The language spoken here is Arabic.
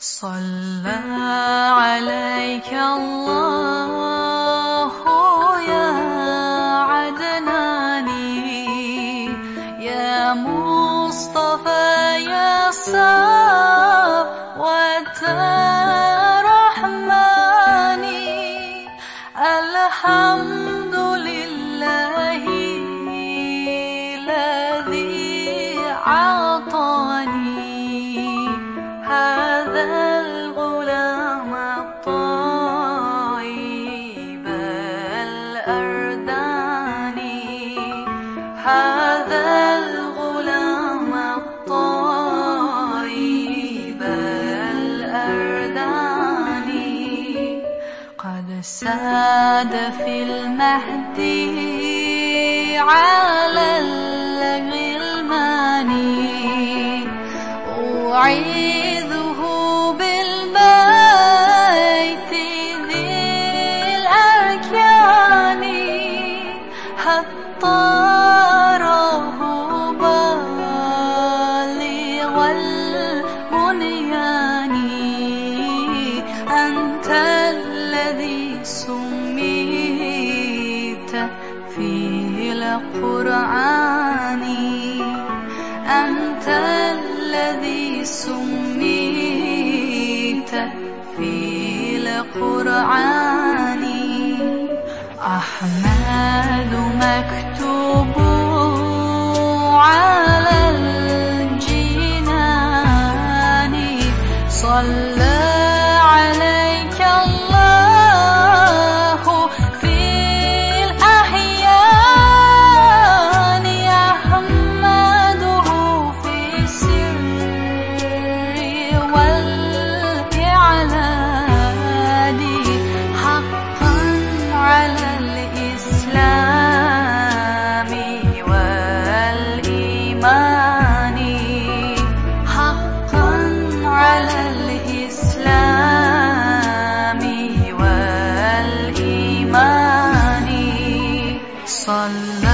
صلى عليك الله يا عدناني يا مصطفى يا صفوة رحماني. الحمد لله الذي عطاني ساد في المهدي على الغلمان. أعيذه بالبيت ذي الأركان حتى راه بالغ البنيان أنت الذي سميت في القرآن أنت الذي سميت في القرآن أحمد مكتوب على الجنان. صلى عليك الإسلام والإيمان. صلى